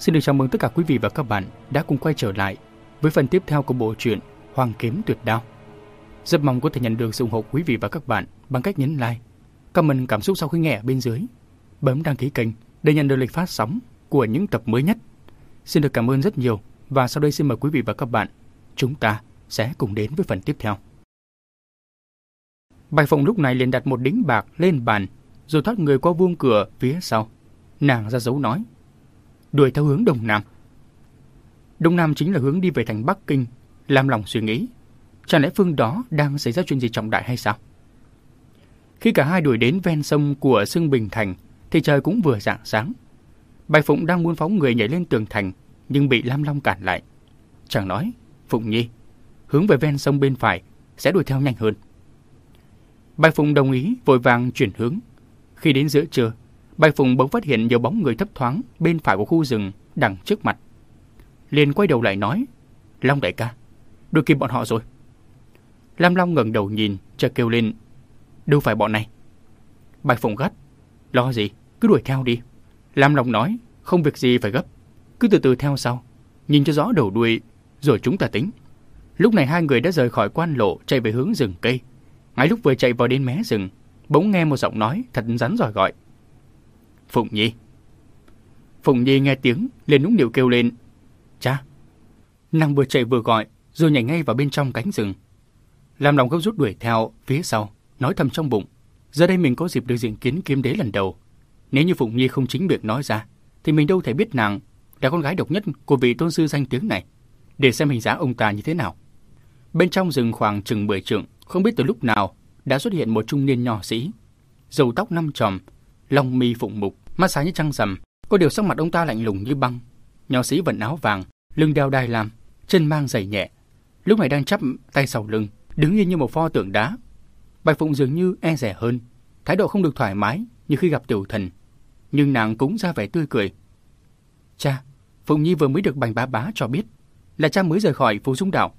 Xin được chào mừng tất cả quý vị và các bạn đã cùng quay trở lại với phần tiếp theo của bộ truyện Hoàng Kiếm Tuyệt Đao. Rất mong có thể nhận được sự ủng hộ quý vị và các bạn bằng cách nhấn like, comment cảm xúc sau khi nghe ở bên dưới, bấm đăng ký kênh để nhận được lịch phát sóng của những tập mới nhất. Xin được cảm ơn rất nhiều và sau đây xin mời quý vị và các bạn chúng ta sẽ cùng đến với phần tiếp theo. Bạch Phụng lúc này liền đặt một đính bạc lên bàn rồi thoát người qua vuông cửa phía sau. Nàng ra dấu nói đuổi theo hướng Đông Nam. Đông Nam chính là hướng đi về thành Bắc Kinh, làm lòng suy nghĩ. Chẳng lẽ phương đó đang xảy ra chuyện gì trọng đại hay sao? Khi cả hai đuổi đến ven sông của Sương Bình Thành, thì trời cũng vừa rạng sáng. Bạch Phụng đang muốn phóng người nhảy lên tường thành, nhưng bị Lam Long cản lại. Chàng nói, Phụng Nhi, hướng về ven sông bên phải, sẽ đuổi theo nhanh hơn. Bạch Phụng đồng ý, vội vàng chuyển hướng. Khi đến giữa trưa, Bạch Phụng bỗng phát hiện nhiều bóng người thấp thoáng bên phải của khu rừng đằng trước mặt. liền quay đầu lại nói, Long đại ca, đuổi kịp bọn họ rồi. Lam Long ngẩng đầu nhìn, chợt kêu lên, đâu phải bọn này. Bạch Phụng gắt, lo gì, cứ đuổi theo đi. Lam Long nói, không việc gì phải gấp, cứ từ từ theo sau, nhìn cho rõ đầu đuôi, rồi chúng ta tính. Lúc này hai người đã rời khỏi quan lộ chạy về hướng rừng cây. Ngay lúc vừa chạy vào đến mé rừng, bỗng nghe một giọng nói thật rắn giỏi gọi. Phụng Nhi. Phụng Nhi nghe tiếng, liền nũng nịu kêu lên. Cha! Nàng vừa chạy vừa gọi, rồi nhảy ngay vào bên trong cánh rừng. Làm lòng gấp rút đuổi theo phía sau, nói thầm trong bụng. Giờ đây mình có dịp được diện kiến kiếm đế lần đầu. Nếu như Phụng Nhi không chính miệng nói ra, thì mình đâu thể biết nàng là con gái độc nhất của vị tôn sư danh tiếng này. Để xem hình giá ông ta như thế nào. Bên trong rừng khoảng chừng 10 trượng, không biết từ lúc nào đã xuất hiện một trung niên nhỏ sĩ. Dầu tóc năm tròm, lông mi phụng mục, mắt sáng như trăng rằm, có điều sắc mặt ông ta lạnh lùng như băng. Nho sĩ vận áo vàng, lưng đeo đai lam, chân mang giày nhẹ. Lúc này đang chắp tay sau lưng, đứng yên như một pho tượng đá. Bạch Phụng dường như e rẻ hơn, thái độ không được thoải mái như khi gặp tiểu thần. Nhưng nàng cũng ra vẻ tươi cười. Cha, Phụng Nhi vừa mới được bành bá bá cho biết là cha mới rời khỏi Phú Dung Đảo.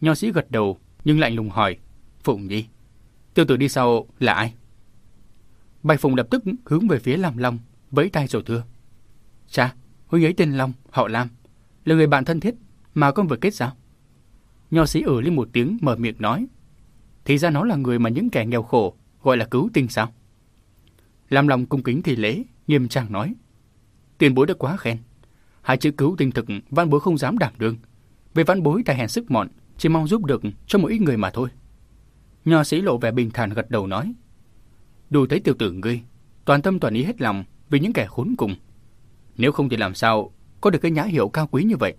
Nho sĩ gật đầu nhưng lạnh lùng hỏi, Phụng Nhi, tiêu tử đi sau là ai? Bạch Phụng lập tức hướng về phía Lam Long, vẫy tay rồi thưa. Cha, huynh ấy tên Long, họ Lam, là người bạn thân thiết mà con vừa kết giao. Nho sĩ ở lên một tiếng mở miệng nói. Thì ra nó là người mà những kẻ nghèo khổ gọi là cứu tinh sao? Lam Long cung kính thì lễ, nghiêm trang nói. Tiền bối đã quá khen. Hai chữ cứu tinh thực văn bối không dám đảm đương. Về văn bối tài hèn sức mọn, chỉ mong giúp được cho một ít người mà thôi. Nho sĩ lộ vẻ bình thản gật đầu nói. Đủ thấy tiểu tử ngươi, toàn tâm toàn ý hết lòng vì những kẻ khốn cùng. Nếu không thì làm sao có được cái nhã hiệu cao quý như vậy?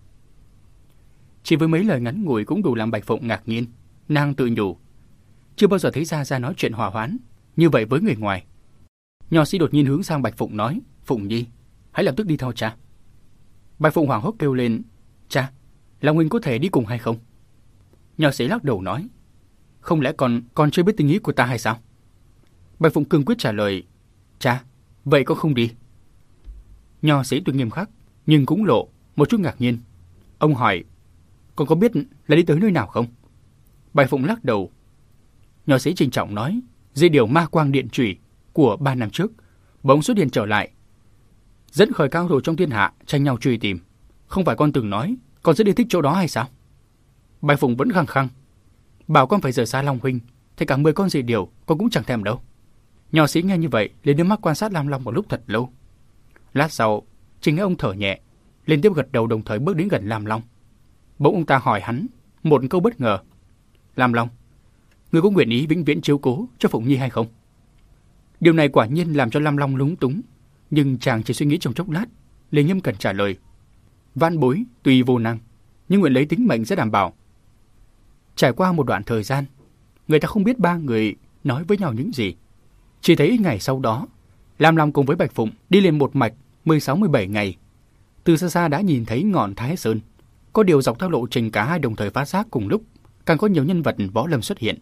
Chỉ với mấy lời ngắn ngủi cũng đủ làm Bạch Phụng ngạc nhiên, nàng tự nhủ. Chưa bao giờ thấy Gia Gia nói chuyện hòa hoãn, như vậy với người ngoài. Nho sĩ đột nhiên hướng sang Bạch Phụng nói, Phụng Nhi, hãy lập tức đi theo cha. Bạch Phụng hoảng hốt kêu lên, cha, Long Huynh có thể đi cùng hay không? Nho sĩ lắc đầu nói, không lẽ còn còn chưa biết tình ý của ta hay sao? Bạch Phụng cương quyết trả lời, cha, vậy con không đi. Nho sĩ tuy nghiêm khắc, nhưng cũng lộ một chút ngạc nhiên. Ông hỏi, con có biết là đi tới nơi nào không? Bạch Phụng lắc đầu. Nho sĩ trình trọng nói, di điều ma quang điện trùy của ba năm trước, bỗng xuất hiện trở lại. Dẫn khởi cao thủ trong thiên hạ tranh nhau truy tìm. Không phải con từng nói, con rất đi thích chỗ đó hay sao? Bạch Phụng vẫn khăng khăng. Bảo con phải rời xa Long Huynh, thì cả mười con dây điều con cũng chẳng thèm đâu. Nho sĩ nghe như vậy, liền đưa mắt quan sát Lam Long một lúc thật lâu. Lát sau, chỉ nghe ông thở nhẹ, liên tiếp gật đầu đồng thời bước đến gần Lam Long. Bỗng ông ta hỏi hắn một câu bất ngờ. Lam Long, người có nguyện ý vĩnh viễn chiếu cố cho Phụng Nhi hay không? Điều này quả nhiên làm cho Lam Long lúng túng, nhưng chàng chỉ suy nghĩ trong chốc lát, liền nghiêm cẩn trả lời. Van bối tùy vô năng, nhưng nguyện lấy tính mệnh sẽ đảm bảo. Trải qua một đoạn thời gian, người ta không biết ba người nói với nhau những gì. Chỉ thấy ngày sau đó, Lam Long cùng với Bạch Phụng đi lên một mạch 16-17 ngày. Từ xa xa đã nhìn thấy ngọn Thái Sơn. Có điều dọc theo lộ trình cả hai đồng thời phát giác cùng lúc, càng có nhiều nhân vật võ lâm xuất hiện.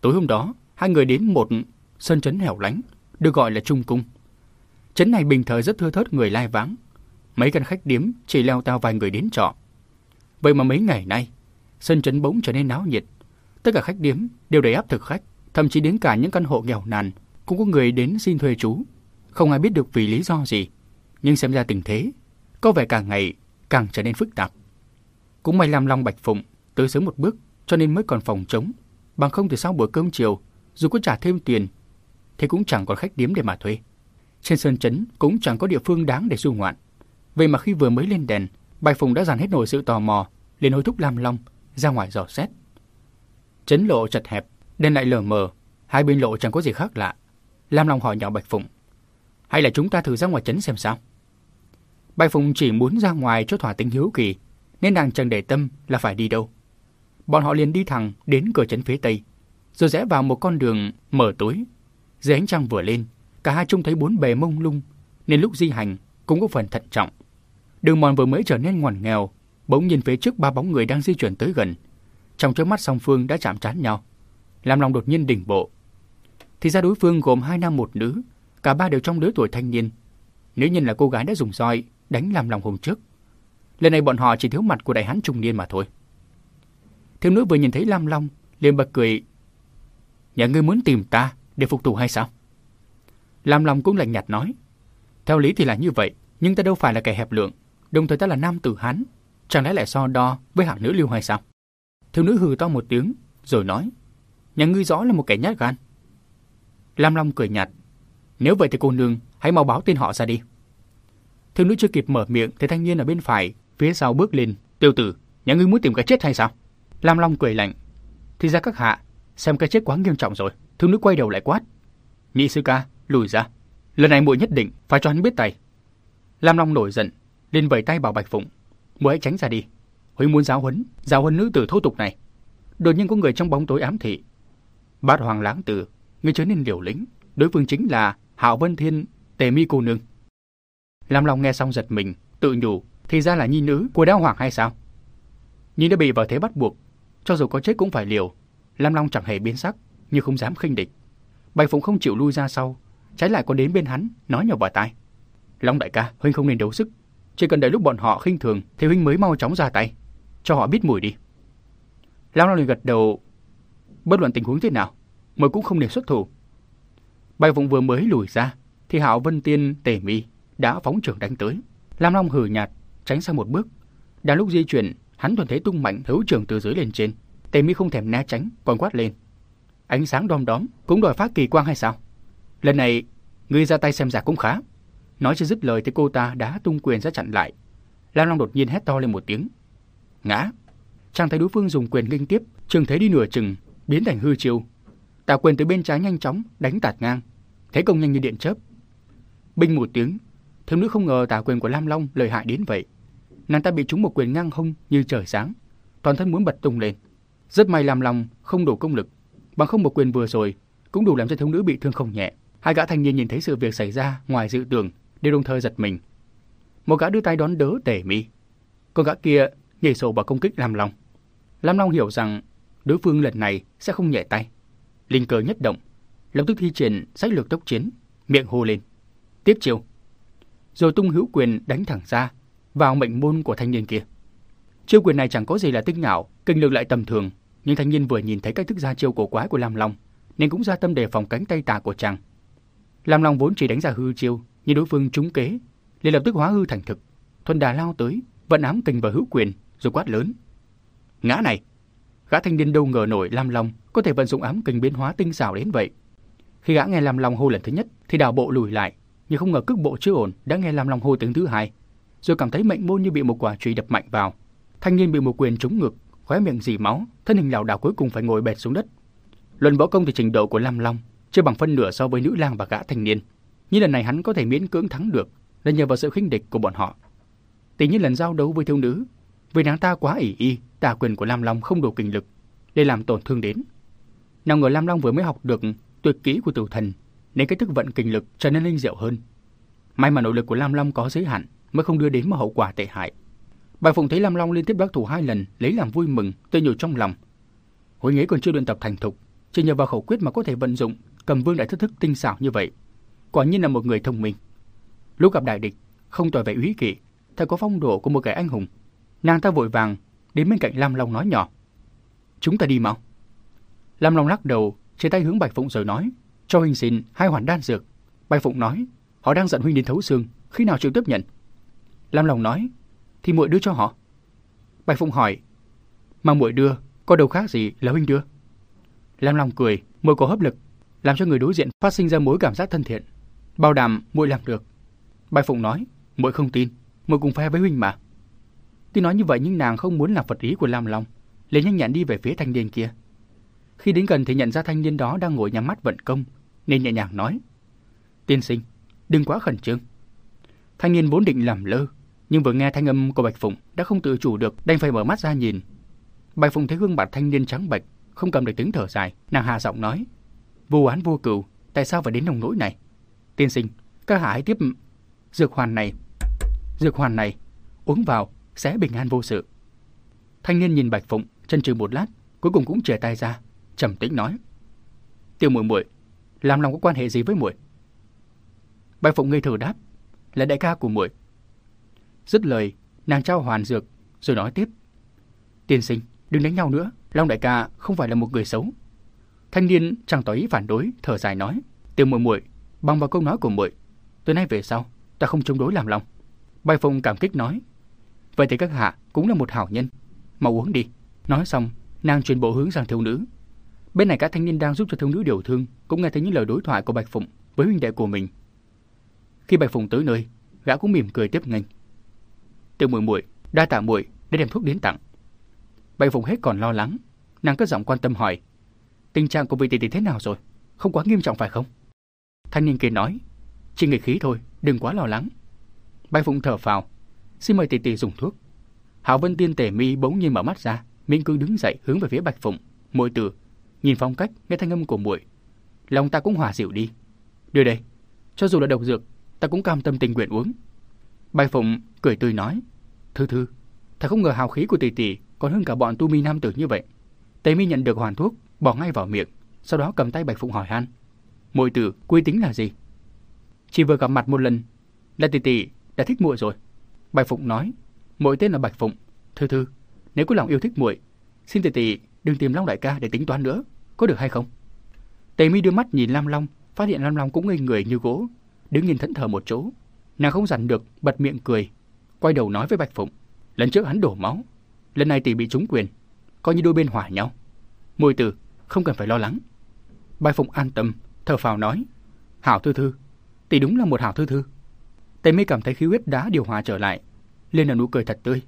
Tối hôm đó, hai người đến một sân trấn hẻo lánh, được gọi là Trung Cung. Trấn này bình thời rất thưa thớt người lai vắng. Mấy căn khách điếm chỉ leo tao vài người đến trọ. Vậy mà mấy ngày nay, sân trấn bỗng trở nên náo nhiệt. Tất cả khách điếm đều đầy áp thực khách, thậm chí đến cả những căn hộ nghèo nàn cũng có người đến xin thuê trú. Không ai biết được vì lý do gì, nhưng xem ra tình thế có vẻ càng ngày càng trở nên phức tạp. Cũng may Lam Long Bạch Phụng tới sớm một bước cho nên mới còn phòng trống. Bằng không thì sau bữa cơm chiều, dù có trả thêm tiền, thì cũng chẳng còn khách điếm để mà thuê. Trên sơn chấn cũng chẳng có địa phương đáng để du ngoạn. Vậy mà khi vừa mới lên đèn, Bạch Phụng đã dàn hết nổi sự tò mò, liền hối thúc Lam Long ra ngoài dò xét. Chấn lộ chật hẹp, đèn lại lờ mờ, hai bên lộ chẳng có gì khác lạ. Lam Long hỏi nhỏ Bạch Phụng, hay là chúng ta thử ra ngoài chấn xem sao? Bạch Phụng chỉ muốn ra ngoài cho thỏa tính hiếu kỳ, nên nàng chẳng để tâm là phải đi đâu. Bọn họ liền đi thẳng đến cửa trấn phía tây, rồi rẽ vào một con đường mở tối. Dưới ánh trăng vừa lên, cả hai trông thấy bốn bề mông lung, nên lúc di hành cũng có phần thận trọng. Đường mòn vừa mới trở nên ngoằn nghèo, bỗng nhìn phía trước ba bóng người đang di chuyển tới gần. Trong trước mắt song phương đã chạm trán nhau, làm lòng đột nhiên đỉnh bộ. Thì ra đối phương gồm hai nam một nữ, cả ba đều trong lứa tuổi thanh niên. Nữ nhân là cô gái đã dùng roi đánh làm lòng hôm trước. Lần này bọn họ chỉ thiếu mặt của đại hán trung niên mà thôi. Thiếu nữ vừa nhìn thấy Lam Long, liền bật cười. Nhà ngươi muốn tìm ta để phục tù hay sao? Lam Long cũng lạnh nhạt nói. Theo lý thì là như vậy, nhưng ta đâu phải là kẻ hẹp lượng. Đồng thời ta là nam tử hán. Chẳng lẽ lại so đo với hạng nữ lưu hay sao? Thiếu nữ hừ to một tiếng, rồi nói. Nhà ngươi rõ là một kẻ nhát gan. Lam Long cười nhạt. Nếu vậy thì cô nương, hãy mau báo tên họ ra đi. Thiếu nữ chưa kịp mở miệng thì thanh niên ở bên phải, phía sau bước lên. Tiêu tử, nhà ngươi muốn tìm cái chết hay sao? Lam Long cười lạnh. Thì ra các hạ, xem cái chết quá nghiêm trọng rồi. Thiếu nữ quay đầu lại quát. Nhị sư ca, lùi ra. Lần này muội nhất định phải cho hắn biết tay. Lam Long nổi giận, lên vẩy tay bảo Bạch Phụng. Muội hãy tránh ra đi. Huynh muốn giáo huấn, giáo huấn nữ tử thô tục này. Đột nhiên có người trong bóng tối ám thị. Bát Hoàng lãng tử, người trở nên liều lĩnh. Đối phương chính là Hạo Vân Thiên, Tề Mi cô nương. Lam Long nghe xong giật mình, tự nhủ, thì ra là nhi nữ của Đao Hoàng hay sao? Nhi đã bị vào thế bắt buộc, cho dù có chết cũng phải liều. Lam Long chẳng hề biến sắc, nhưng không dám khinh địch. Bạch Phụng không chịu lui ra sau, trái lại còn đến bên hắn, nói nhỏ vào tai. Long đại ca, huynh không nên đấu sức, chỉ cần đợi lúc bọn họ khinh thường thì huynh mới mau chóng ra tay, cho họ biết mùi đi. Lam Long liền gật đầu, bất luận tình huống thế nào, mới cũng không nên xuất thủ. bay Phụng vừa mới lùi ra, thì Hạo Vân Tiên tề mi đã phóng trưởng đánh tới. Lam Long hừ nhạt, tránh sang một bước. Đang lúc di chuyển, hắn thuần thấy tung mạnh hữu trường từ dưới lên trên. Tề Mi không thèm né tránh, còn quát lên. Ánh sáng đom đóm cũng đòi phát kỳ quang hay sao? Lần này, ngươi ra tay xem giả cũng khá. Nói chưa dứt lời thì cô ta đã tung quyền ra chặn lại. Lam Long đột nhiên hét to lên một tiếng. Ngã. Chàng thấy đối phương dùng quyền nghênh tiếp, trường thế đi nửa chừng, biến thành hư chiêu. Tà quyền từ bên trái nhanh chóng đánh tạt ngang, thế công nhanh như điện chớp. Binh một tiếng, thiếu nữ không ngờ tà quyền của Lam Long lợi hại đến vậy. Nàng ta bị trúng một quyền ngang hông như trời sáng, toàn thân muốn bật tung lên. Rất may Lam Long không đủ công lực, bằng không một quyền vừa rồi cũng đủ làm cho thiếu nữ bị thương không nhẹ. Hai gã thanh niên nhìn thấy sự việc xảy ra ngoài dự tưởng, đều đồng thời giật mình. Một gã đưa tay đón đỡ Tề Mi, còn gã kia nhảy sổ vào công kích Lam Long. Lam Long hiểu rằng đối phương lần này sẽ không nhẹ tay. Linh cơ nhất động, lập tức thi triển sách lược tốc chiến, miệng hô lên. Tiếp chiêu. Rồi tung hữu quyền đánh thẳng ra, vào mệnh môn của thanh niên kia. Chiêu quyền này chẳng có gì là tinh nhạo, kinh lực lại tầm thường, nhưng thanh niên vừa nhìn thấy cách thức ra chiêu cổ quái của Lam Long, nên cũng ra tâm đề phòng cánh tay tà của chàng. Lam Long vốn chỉ đánh ra hư chiêu, nhưng đối phương trúng kế, liền lập tức hóa hư thành thực, thuần đà lao tới, vận ám kình vào hữu quyền, rồi quát lớn. Ngã này! Gã thanh niên đâu ngờ nổi Lam Long có thể vận dụng ám kình biến hóa tinh xảo đến vậy. Khi gã nghe Lam Long hô lần thứ nhất, thì đảo bộ lùi lại, nhưng không ngờ cước bộ chưa ổn, đã nghe Lam Long hô tiếng thứ hai, rồi cảm thấy mệnh môn như bị một quả chùy đập mạnh vào. Thanh niên bị một quyền trúng ngực, khóe miệng dì máu, thân hình lảo đảo cuối cùng phải ngồi bệt xuống đất. Luận võ công thì trình độ của Lam Long chưa bằng phân nửa so với nữ lang và gã thanh niên. Nhưng lần này hắn có thể miễn cưỡng thắng được là nhờ vào sự khinh địch của bọn họ. Tỷ như lần giao đấu với thiếu nữ, vì nàng ta quá ỷ y, tà quyền của Lam Long không đủ kinh lực để làm tổn thương đến. Nào ngờ Lam Long vừa mới học được tuyệt kỹ của tiểu thần, nên cái thức vận kinh lực trở nên linh diệu hơn. May mà nội lực của Lam Long có giới hạn, mới không đưa đến một hậu quả tệ hại. Bạch Phụng thấy Lam Long liên tiếp đắc thủ hai lần, lấy làm vui mừng, tươi nhủ trong lòng. Hồi nghĩ còn chưa luyện tập thành thục, chỉ nhờ vào khẩu quyết mà có thể vận dụng cầm vương đại thức thức tinh xảo như vậy. Quả nhiên là một người thông minh. Lúc gặp đại địch, không tỏ vẻ uy kỵ, thật có phong độ của một kẻ anh hùng. Nàng ta vội vàng đến bên cạnh Lam Long nói nhỏ: "Chúng ta đi mau." Lam Long lắc đầu, chia tay hướng Bạch Phụng rồi nói: "Cho huynh xin hai hoàn đan dược." Bạch Phụng nói: "Họ đang giận huynh đến thấu xương, khi nào chịu tiếp nhận?" Lam Long nói, thì muội đưa cho họ. Bạch Phụng hỏi, mà muội đưa, có đâu khác gì là huynh đưa? Lam Long cười, muội có hấp lực, làm cho người đối diện phát sinh ra mối cảm giác thân thiện. Bảo đảm muội làm được. Bạch Phụng nói, muội không tin, muội cùng phe với huynh mà. Tuy nói như vậy nhưng nàng không muốn làm phật ý của Lam Long, liền nhanh nhẹn đi về phía thanh niên kia. Khi đến gần thì nhận ra thanh niên đó đang ngồi nhắm mắt vận công, nên nhẹ nhàng nói: "Tiên sinh, đừng quá khẩn trương." Thanh niên vốn định làm lơ, nhưng vừa nghe thanh âm của Bạch Phụng đã không tự chủ được, đành phải mở mắt ra nhìn. Bạch Phụng thấy gương mặt thanh niên trắng bệch, không cầm được tiếng thở dài, nàng hạ giọng nói: "Vô án vô cựu tại sao phải đến nông nỗi này? Tiên sinh, các hạ hãy tiếp dược hoàn này. Dược hoàn này uống vào sẽ bình an vô sự." Thanh niên nhìn Bạch Phụng, chân chừ một lát, cuối cùng cũng chìa tay ra, trầm tĩnh nói: "Tiêu muội muội, làm lòng có quan hệ gì với muội?" Bạch Phụng ngây thở đáp: "Là đại ca của muội." Dứt lời, nàng trao hoàn dược rồi nói tiếp: "Tiên sinh, đừng đánh nhau nữa, Long đại ca không phải là một người xấu." Thanh niên chẳng tỏ ý phản đối, thở dài nói: "Tiêu muội muội, bằng vào câu nói của muội, từ nay về sau, ta không chống đối làm lòng." Bạch Phụng cảm kích nói: "Vậy thì các hạ cũng là một hảo nhân, mau uống đi." Nói xong, nàng chuyển bộ hướng sang thiếu nữ. Bên này các thanh niên đang giúp cho thiếu nữ điều thương, cũng nghe thấy những lời đối thoại của Bạch Phụng với huynh đệ của mình. Khi Bạch Phụng tới nơi, gã cũng mỉm cười tiếp nghênh. Tiêu muội muội, đa tạ muội đã đem thuốc đến tặng. Bạch Phụng hết còn lo lắng, nàng cất giọng quan tâm hỏi: "Tình trạng của vị tỷ tỷ thế nào rồi? Không quá nghiêm trọng phải không?" Thanh niên kia nói: "Chỉ nghịch khí thôi, đừng quá lo lắng." Bạch Phụng thở phào, "Xin mời tỷ tỷ dùng thuốc." Hạo Vân Tiên Tề Mi bỗng nhiên mở mắt ra, miễn cương đứng dậy hướng về phía Bạch Phụng, muội tử, nhìn phong cách, nghe thanh âm của muội, lòng ta cũng hòa dịu đi. Đưa đây, cho dù là độc dược, ta cũng cam tâm tình nguyện uống. Bạch Phụng cười tươi nói, thư thư, thật không ngờ hào khí của tỷ tỷ còn hơn cả bọn tu mi nam tử như vậy. Tề Mi nhận được hoàn thuốc, bỏ ngay vào miệng, sau đó cầm tay Bạch Phụng hỏi han, muội tử, quy tính là gì? Chỉ vừa gặp mặt một lần, là tỷ tỷ đã thích muội rồi. Bạch Phụng nói, muội tên là Bạch Phụng, thư thư, nếu có lòng yêu thích muội, xin tỷ tỷ đừng tìm Long đại ca để tính toán nữa, có được hay không? Tề Mi đưa mắt nhìn Lam Long, phát hiện Lam Long cũng ngây người như gỗ, đứng nhìn thẫn thờ một chỗ. Nàng không dằn được, bật miệng cười, quay đầu nói với Bạch Phụng, lần trước hắn đổ máu, lần này tỷ bị trúng quyền, coi như đôi bên hòa nhau. muội tử, không cần phải lo lắng. Bạch Phụng an tâm, thở phào nói, hảo thư thư, tỷ đúng là một hảo thư thư. Tề Mi cảm thấy khí huyết đã điều hòa trở lại, lên là nụ cười thật tươi.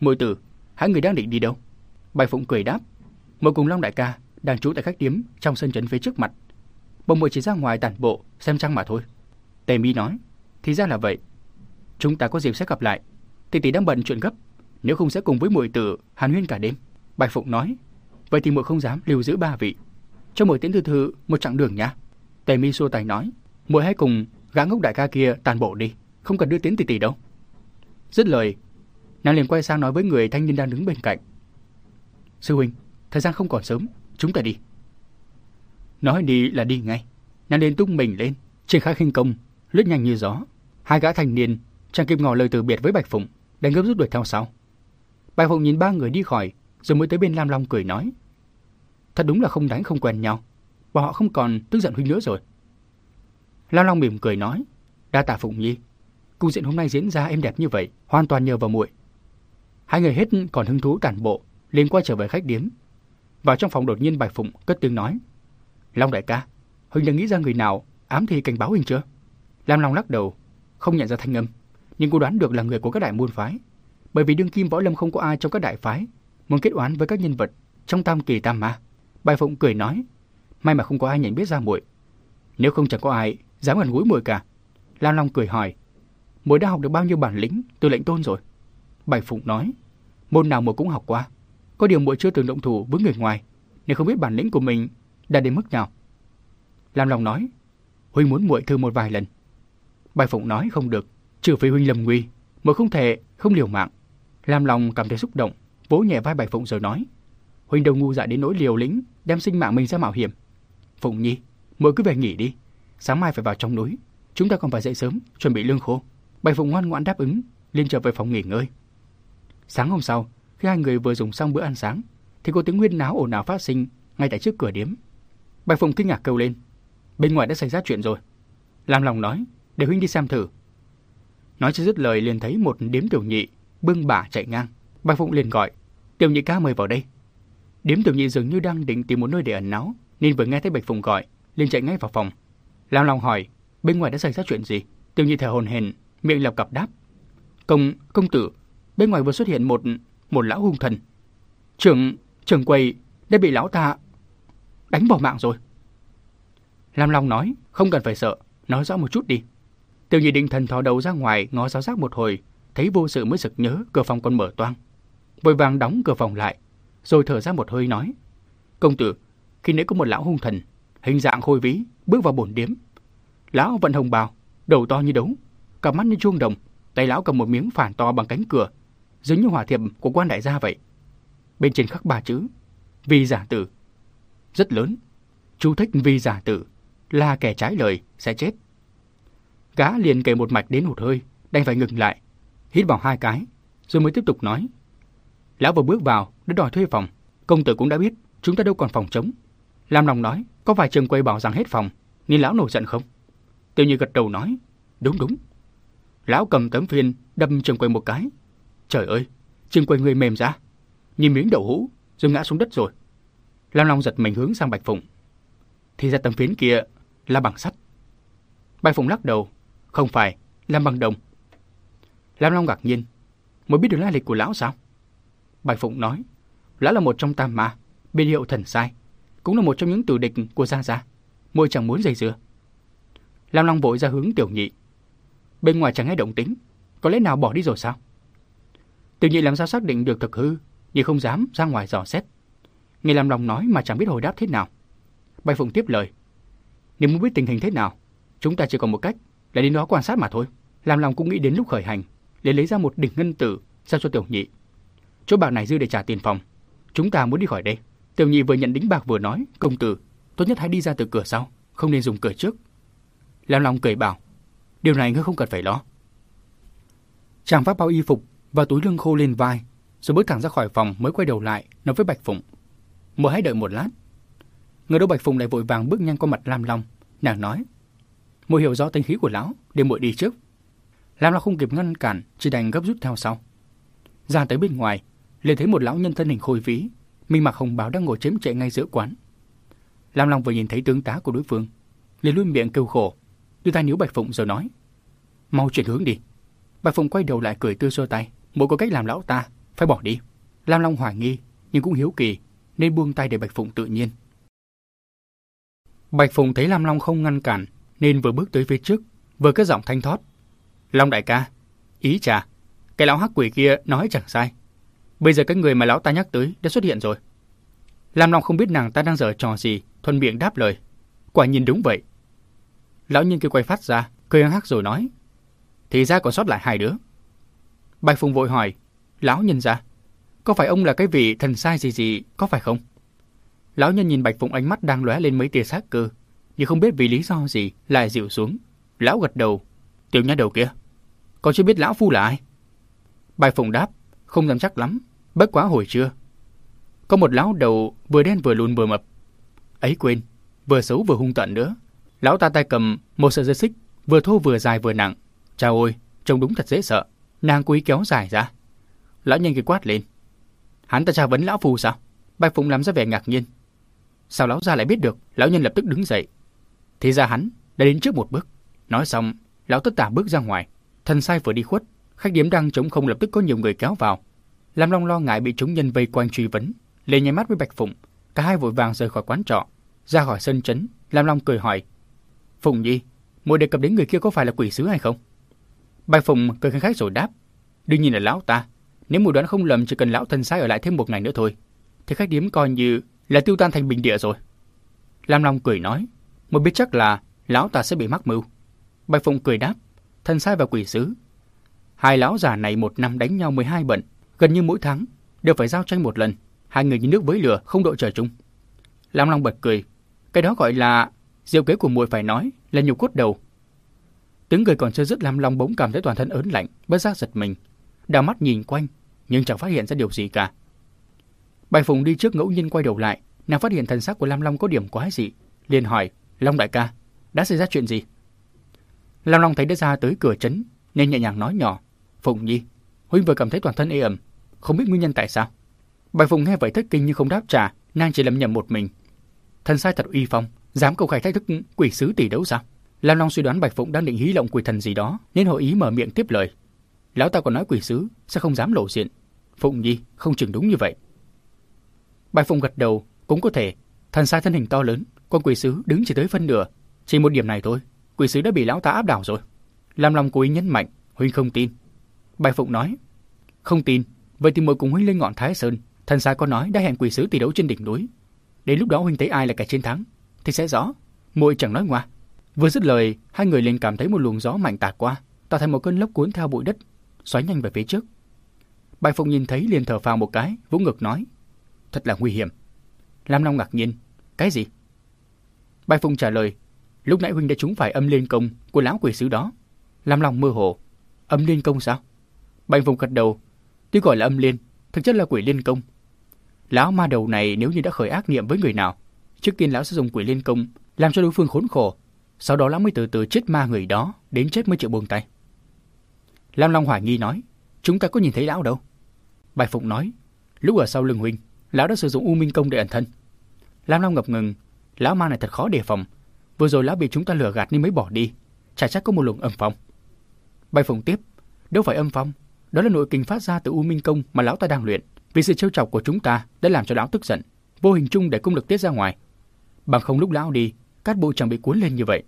Môi tử, hai người đang định đi đâu? Bạch Phụng cười đáp, Mội cùng Long đại ca đang trú tại khách điếm trong sân trấn phía trước mặt. Bọn muội chỉ ra ngoài tản bộ xem trăng mà thôi. Tề Mi nói, thì ra là vậy. Chúng ta có dịp sẽ gặp lại. Tỷ tỷ đang bận chuyện gấp, nếu không sẽ cùng với muội tử hàn huyên cả đêm. Bạch Phụng nói, vậy thì muội không dám lưu giữ ba vị. Cho muội tiến từ từ một chặng đường nhá. Tề Mi xua tay nói, muội hãy cùng gã ngốc đại ca kia tàn bộ đi, không cần đưa tiến tỷ tỷ đâu. Dứt lời, nàng liền quay sang nói với người thanh niên đang đứng bên cạnh. Sư huynh, thời gian không còn sớm, chúng ta đi. Nói đi là đi ngay. Nàng liền tung mình lên, triển khai khinh công, lướt nhanh như gió. Hai gã thanh niên chẳng kịp ngỏ lời từ biệt với Bạch Phụng, đánh gấp rút đuổi theo sau. Bạch Phụng nhìn ba người đi khỏi, rồi mới tới bên Lam Long cười nói: "Thật đúng là không đánh không quen nhau, bọn họ không còn tức giận huynh nữa rồi." Lao Long mỉm cười nói: "Đa tạ Phụng Nhi, cung diện hôm nay diễn ra êm đẹp như vậy, hoàn toàn nhờ vào muội." Hai người hết còn hứng thú tản bộ, liền quay trở về khách điếm. Vào trong phòng đột nhiên Bạch Phụng cất tiếng nói: "Long đại ca, huynh đã nghĩ ra người nào ám thị cảnh báo huynh chưa?" Lam Long lắc đầu, không nhận ra thanh âm, nhưng cô đoán được là người của các đại môn phái, bởi vì đương kim võ lâm không có ai trong các đại phái muốn kết oán với các nhân vật trong tam kỳ tam ma. Bạch Phụng cười nói: "May mà không có ai nhận biết ra muội, nếu không chẳng có ai dám gần gũi muội cả." Lam Long cười hỏi: "Muội đã học được bao nhiêu bản lĩnh từ lệnh tôn rồi?" Bạch Phụng nói: "Môn nào muội cũng học qua." Có điều muội chưa từng động thủ với người ngoài, nên không biết bản lĩnh của mình đã đến mức nào. Lam Long nói, huynh muốn muội thử một vài lần. Bạch Phụng nói không được, trừ phi huynh lầm nguy, muội không thể không liều mạng. Lam Long cảm thấy xúc động, vỗ nhẹ vai Bạch Phụng rồi nói, huynh đâu ngu dại đến nỗi liều lĩnh, đem sinh mạng mình ra mạo hiểm. Phụng Nhi, muội cứ về nghỉ đi, sáng mai phải vào trong núi, chúng ta còn phải dậy sớm chuẩn bị lương khô. Bạch Phụng ngoan ngoãn đáp ứng, liền trở về phòng nghỉ ngơi. Sáng hôm sau, khi hai người vừa dùng xong bữa ăn sáng, thì có tiếng nguyên náo ồn ào phát sinh ngay tại trước cửa điếm. Bạch Phụng kinh ngạc kêu lên, bên ngoài đã xảy ra chuyện rồi. Làm lòng nói, để huynh đi xem thử. Nói cho dứt lời liền thấy một điếm tiểu nhị bưng bả chạy ngang. Bạch Phụng liền gọi, tiểu nhị ca mời vào đây. Điếm tiểu nhị dường như đang định tìm một nơi để ẩn náu, nên vừa nghe thấy Bạch Phụng gọi, liền chạy ngay vào phòng. Lam Long hỏi, bên ngoài đã xảy ra chuyện gì? tiêu nhị thở hồn hển, miệng lập cặp đáp. Công, công tử, bên ngoài vừa xuất hiện một, một lão hung thần. Trưởng, trưởng quầy đã bị lão ta đánh bỏ mạng rồi. Lam Long nói, không cần phải sợ, nói rõ một chút đi. tiêu nhị định thần thò đầu ra ngoài ngó giáo giác một hồi, thấy vô sự mới sực nhớ cửa phòng còn mở toang. Vội vàng đóng cửa phòng lại, rồi thở ra một hơi nói. Công tử, khi nãy có một lão hung thần, hình dạng khôi vĩ, bước vào bổn điếm. Lão vận hồng bào, đầu to như đấu, cặp mắt như chuông đồng, tay lão cầm một miếng phản to bằng cánh cửa, giống như hỏa thiệp của quan đại gia vậy. Bên trên khắc ba chữ, vì giả tử. Rất lớn, chú thích vì giả tử, là kẻ trái lời, sẽ chết. Gã liền kề một mạch đến một hơi, đành phải ngừng lại, hít vào hai cái, rồi mới tiếp tục nói. Lão vừa bước vào, đã đòi thuê phòng. Công tử cũng đã biết, chúng ta đâu còn phòng trống. Lam Long nói, có vài trường quầy bảo rằng hết phòng, nên lão nổi giận không? Tiêu Như gật đầu nói, đúng đúng. Lão cầm tấm phiên, đâm trường quầy một cái. Trời ơi, trường quầy người mềm ra, như miếng đậu hũ, rồi ngã xuống đất rồi. Lam Long giật mình hướng sang Bạch Phụng. Thì ra tấm phiến kia là bằng sắt. Bạch Phụng lắc đầu, không phải, làm bằng đồng. Lam Long ngạc nhiên, mới biết được lai lịch của lão sao? Bạch Phụng nói, lão là một trong tam ma, biên hiệu thần sai, cũng là một trong những tử địch của Gia Gia. Môi chẳng muốn dây dưa. Lam Long vội ra hướng tiểu nhị. Bên ngoài chẳng nghe động tính, có lẽ nào bỏ đi rồi sao? Tiểu nhị làm sao xác định được thực hư, nhưng không dám ra ngoài dò xét. Nghe Lam Long nói mà chẳng biết hồi đáp thế nào. Bạch Phụng tiếp lời. Nếu muốn biết tình hình thế nào, chúng ta chỉ còn một cách là đến đó quan sát mà thôi. Lam Long cũng nghĩ đến lúc khởi hành, để lấy ra một đỉnh ngân tử giao cho tiểu nhị. Chỗ bạc này dư để trả tiền phòng. Chúng ta muốn đi khỏi đây. Tiểu nhị vừa nhận đính bạc vừa nói, công tử, tốt nhất hãy đi ra từ cửa sau, không nên dùng cửa trước. Lam Long cười bảo, điều này ngươi không cần phải lo. Chàng phát bao y phục và túi lưng khô lên vai, rồi bước thẳng ra khỏi phòng mới quay đầu lại nói với Bạch Phụng. Mời hãy đợi một lát. Người đâu Bạch Phụng lại vội vàng bước nhanh qua mặt Lam Long, nàng nói. Muội hiểu rõ tính khí của lão, để muội đi trước. Lam Long không kịp ngăn cản, chỉ đành gấp rút theo sau. Ra tới bên ngoài, liền thấy một lão nhân thân hình khôi vĩ, minh mặc hồng bảo đang ngồi chém chạy ngay giữa quán. Lam Long vừa nhìn thấy tướng tá của đối phương, liền luôn miệng kêu khổ, đưa tay níu Bạch Phụng rồi nói: "Mau chuyển hướng đi." Bạch Phụng quay đầu lại cười tươi xua tay, "Mỗi có cách làm lão ta, phải bỏ đi." Lam Long hoài nghi, nhưng cũng hiếu kỳ, nên buông tay để Bạch Phụng tự nhiên. Bạch Phụng thấy Lam Long không ngăn cản, nên vừa bước tới phía trước, vừa cất giọng thanh thoát. Long đại ca, ý trà, cái lão hắc quỷ kia nói chẳng sai. Bây giờ cái người mà lão ta nhắc tới đã xuất hiện rồi. Lam Long không biết nàng ta đang giở trò gì, thuần miệng đáp lời. Quả nhìn đúng vậy. Lão nhân kia quay phát ra, cười hắc rồi nói. Thì ra còn sót lại hai đứa. Bạch Phùng vội hỏi, lão nhân ra, có phải ông là cái vị thần sai gì gì, có phải không? Lão nhân nhìn Bạch Phụng ánh mắt đang lóe lên mấy tia sát cơ, nhưng không biết vì lý do gì lại dịu xuống. Lão gật đầu, tiểu nha đầu kia, còn chưa biết lão phu là ai? Bạch Phụng đáp, không dám chắc lắm, bất quá hồi chưa. Có một lão đầu vừa đen vừa lùn vừa mập. Ấy quên, vừa xấu vừa hung tận nữa. Lão ta tay cầm một sợi dây xích, vừa thô vừa dài vừa nặng. Chào ôi, trông đúng thật dễ sợ. Nàng quý kéo dài ra. Lão nhân cái quát lên. Hắn ta tra vấn lão phù sao? Bạch Phụng làm ra vẻ ngạc nhiên. Sao lão gia lại biết được? Lão nhân lập tức đứng dậy. Thì ra hắn đã đến trước một bước. Nói xong, lão tất tả bước ra ngoài. Thần sai vừa đi khuất, khách điếm đang trống không lập tức có nhiều người kéo vào. Lam Long lo ngại bị chúng nhân vây quanh truy vấn, liền nháy mắt với Bạch Phụng, cả hai vội vàng rời khỏi quán trọ, ra khỏi sân trấn. Lam Long cười hỏi: "Phụng Nhi, muội đề cập đến người kia có phải là quỷ sứ hay không?" Bạch Phụng cười khanh khách rồi đáp: "Đương nhiên là lão ta. Nếu muội đoán không lầm, chỉ cần lão thần sai ở lại thêm một ngày nữa thôi, thì khách điếm coi như là tiêu tan thành bình địa rồi." Lam Long cười nói: "Muội biết chắc là lão ta sẽ bị mắc mưu." Bạch Phụng cười đáp: "Thần sai và quỷ sứ Hai lão già này một năm đánh nhau 12 bận, gần như mỗi tháng đều phải giao tranh một lần, hai người như nước với lửa, không đội trời chung. Lam Long bật cười, cái đó gọi là diệu kế của muội phải nói là nhiều cốt đầu. Tiếng cười còn chưa dứt Lam Long bỗng cảm thấy toàn thân ớn lạnh, bất giác giật mình, đảo mắt nhìn quanh, nhưng chẳng phát hiện ra điều gì cả. Bạch Phùng đi trước ngẫu nhiên quay đầu lại, nàng phát hiện thần sắc của Lam Long có điểm quái dị, liền hỏi: "Long đại ca, đã xảy ra chuyện gì?" Lam Long thấy đã ra tới cửa trấn, nên nhẹ nhàng nói nhỏ. Phùng Nhi, Huynh vừa cảm thấy toàn thân ê ẩm, không biết nguyên nhân tại sao. Bạch Phụng nghe vậy thất kinh nhưng không đáp trả, nàng chỉ lẩm nhẩm một mình. Thần sai thật uy phong, dám công khai thách thức quỷ sứ tỷ đấu sao? Lam Long suy đoán Bạch Phụng đang định hí lộng quỷ thần gì đó, nên hội ý mở miệng tiếp lời. Lão ta còn nói quỷ sứ sẽ không dám lộ diện. Phụng Nhi không chừng đúng như vậy. Bạch Phụng gật đầu, cũng có thể. Thần sai thân hình to lớn, con quỷ sứ đứng chỉ tới phân nửa. Chỉ một điểm này thôi, quỷ sứ đã bị lão ta áp đảo rồi. Lam Long cố ý nhấn mạnh, huynh không tin. Bạch Phụng nói, không tin, vậy thì mời cùng huynh lên ngọn Thái Sơn. Thần sai có nói đã hẹn quỷ sứ tỷ đấu trên đỉnh núi. Đến lúc đó huynh thấy ai là kẻ chiến thắng, thì sẽ rõ. Muội chẳng nói ngoa. Vừa dứt lời, hai người liền cảm thấy một luồng gió mạnh tạt qua, tạo thành một cơn lốc cuốn theo bụi đất, xoáy nhanh về phía trước. Bạch Phụng nhìn thấy liền thở phào một cái, vỗ ngực nói, thật là nguy hiểm. Lam Long ngạc nhiên, cái gì? Bạch Phụng trả lời, lúc nãy huynh đã trúng phải âm liên công của lão quỷ sứ đó. Lam Long mơ hồ, âm liên công sao? Bạch Phụng gật đầu, tuy gọi là âm liên, thực chất là quỷ liên công. Lão ma đầu này nếu như đã khởi ác niệm với người nào, trước tiên lão sẽ dùng quỷ liên công làm cho đối phương khốn khổ, sau đó lão mới từ từ chết ma người đó, đến chết mới chịu buông tay. Lam Long hoài nghi nói, chúng ta có nhìn thấy lão đâu? Bạch Phụng nói, lúc ở sau lưng huynh, lão đã sử dụng U Minh công để ẩn thân. Lam Long ngập ngừng, lão ma này thật khó đề phòng. Vừa rồi lão bị chúng ta lừa gạt nên mới bỏ đi, chả chắc có một luồng âm phong. Bạch Phụng tiếp, đâu phải âm phong, đó là nội kinh phát ra từ U Minh công mà lão ta đang luyện. Vì sự trêu chọc của chúng ta đã làm cho lão tức giận, vô hình chung để công lực tiết ra ngoài. Bằng không lúc lão đi, cát bụi chẳng bị cuốn lên như vậy.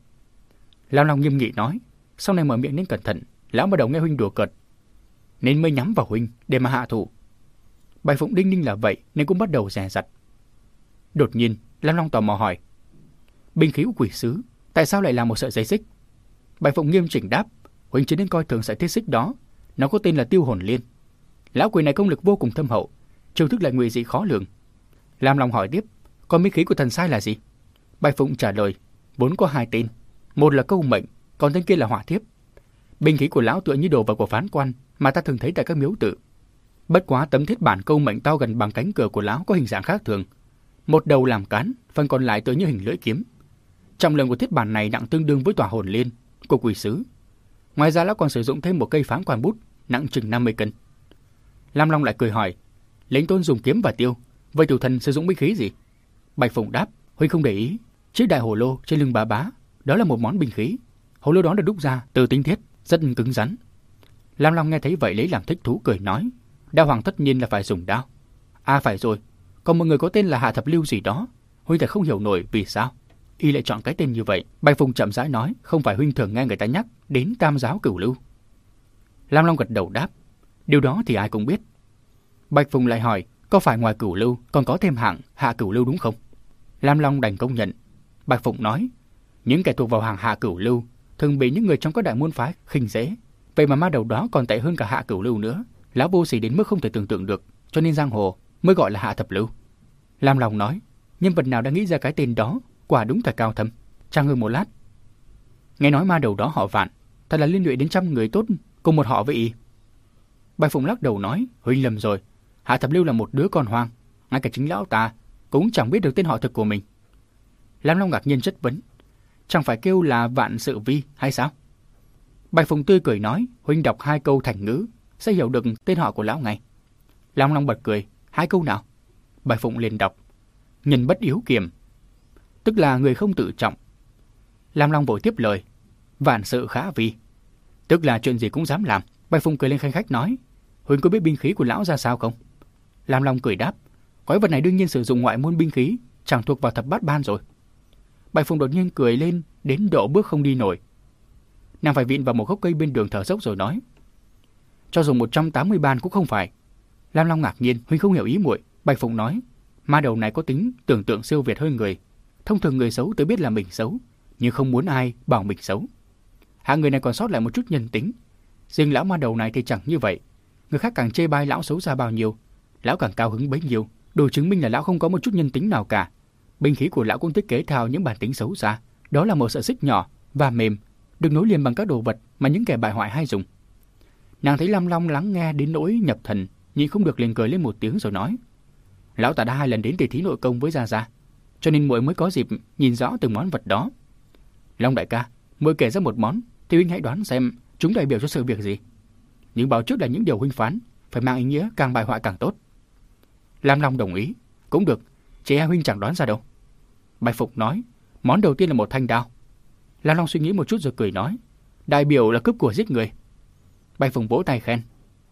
Lão Long nghiêm nghị nói, sau này mở miệng nên cẩn thận, lão bắt đầu nghe huynh đùa cợt, nên mới nhắm vào huynh để mà hạ thủ. bài Phụng đinh ninh là vậy nên cũng bắt đầu rè rặt. Đột nhiên, Lam Long tò mò hỏi, binh khí của quỷ sứ tại sao lại là một sợi dây xích? bài Phụng nghiêm chỉnh đáp, huynh chỉ nên coi thường sợi thiết xích đó, nó có tên là Tiêu Hồn Liên. Lão quỷ này công lực vô cùng thâm hậu, chiêu thức lại nguy dị khó lường. Lam Long hỏi tiếp, còn binh khí của thần sai là gì? Bạch Phụng trả lời, vốn có hai tên, một là câu mệnh, còn tên kia là hỏa thiếp. Binh khí của lão tựa như đồ vật của phán quan mà ta thường thấy tại các miếu tự. Bất quá tấm thiết bản câu mệnh to gần bằng cánh cửa của lão có hình dạng khác thường. Một đầu làm cán, phần còn lại tựa như hình lưỡi kiếm. Trọng lượng của thiết bản này nặng tương đương với tòa hồn liên của quỷ sứ. Ngoài ra lão còn sử dụng thêm một cây phán quan bút nặng chừng 50 cân. Lam Long lại cười hỏi, lính Tôn dùng kiếm và tiêu, vậy tiểu thần sử dụng binh khí gì? Bạch Phụng đáp, Huynh không để ý, chiếc đại hồ lô trên lưng bà bá, đó là một món binh khí. Hồ lô đó được đúc ra từ tinh thiết, rất cứng rắn. Lam Long nghe thấy vậy lấy làm thích thú cười nói, đao hoàng tất nhiên là phải dùng đao. À phải rồi, còn một người có tên là Hạ Thập Lưu gì đó, Huynh thật không hiểu nổi vì sao. Y lại chọn cái tên như vậy. Bạch Phụng chậm rãi nói, không phải Huynh thường nghe người ta nhắc đến tam giáo cửu lưu. Lam Long gật đầu đáp, điều đó thì ai cũng biết. Bạch Phụng lại hỏi, có phải ngoài cửu lưu còn có thêm hạng hạ cửu lưu đúng không? Lam Long đành công nhận. Bạch Phụng nói, những kẻ thuộc vào hàng hạ cửu lưu thường bị những người trong các đại môn phái khinh dễ. Vậy mà ma đầu đó còn tệ hơn cả hạ cửu lưu nữa. Lão vô sỉ đến mức không thể tưởng tượng được, cho nên giang hồ mới gọi là hạ thập lưu. Lam Long nói, nhân vật nào đã nghĩ ra cái tên đó, quả đúng thật cao thâm. Trang ngưng một lát. Nghe nói ma đầu đó họ vạn, thật là liên lụy đến trăm người tốt cùng một họ với y. Bạch Phụng lắc đầu nói, huynh lầm rồi. Hạ thập lưu là một đứa con hoang, ngay cả chính lão ta cũng chẳng biết được tên họ thực của mình. Lam Long ngạc nhiên chất vấn, chẳng phải kêu là vạn sự vi hay sao? Bạch Phụng tươi cười nói, huynh đọc hai câu thành ngữ, sẽ hiểu được tên họ của lão ngay. Lam Long bật cười, hai câu nào? Bạch Phụng liền đọc, nhân bất yếu kiềm, tức là người không tự trọng. Lam Long vội tiếp lời, vạn sự khá vi, tức là chuyện gì cũng dám làm. Bạch Phụng cười lên khanh khách nói, huynh có biết binh khí của lão ra sao không? Lam Long cười đáp, quái vật này đương nhiên sử dụng ngoại môn binh khí, chẳng thuộc vào thập bát ban rồi. Bạch Phụng đột nhiên cười lên, đến độ bước không đi nổi. Nàng phải vịn vào một gốc cây bên đường thở dốc rồi nói. Cho dùng 180 ban cũng không phải. Lam Long ngạc nhiên, huynh không hiểu ý muội. Bạch Phụng nói, ma đầu này có tính tưởng tượng siêu việt hơn người. Thông thường người xấu tự biết là mình xấu, nhưng không muốn ai bảo mình xấu. Hạ người này còn sót lại một chút nhân tính. Riêng lão ma đầu này thì chẳng như vậy. Người khác càng chê bai lão xấu xa bao nhiêu, lão càng cao hứng bấy nhiêu, đủ chứng minh là lão không có một chút nhân tính nào cả. Binh khí của lão cũng thiết kế theo những bản tính xấu xa, đó là một sợi xích nhỏ và mềm, được nối liền bằng các đồ vật mà những kẻ bại hoại hay dùng. Nàng thấy Lam Long lắng nghe đến nỗi nhập thần, nhưng không được liền cười lên một tiếng rồi nói: "Lão ta đã hai lần đến tỷ thí nội công với Gia Gia, cho nên muội mới có dịp nhìn rõ từng món vật đó. Long đại ca, muội kể ra một món, thì huynh hãy đoán xem chúng đại biểu cho sự việc gì? Những báo trước là những điều huynh phán, phải mang ý nghĩa càng bài họa càng tốt. Lam Long đồng ý, cũng được, chị em huynh chẳng đoán ra đâu. Bạch Phục nói, món đầu tiên là một thanh đao. Lam Long suy nghĩ một chút rồi cười nói, đại biểu là cướp của giết người. Bạch Phục vỗ tay khen,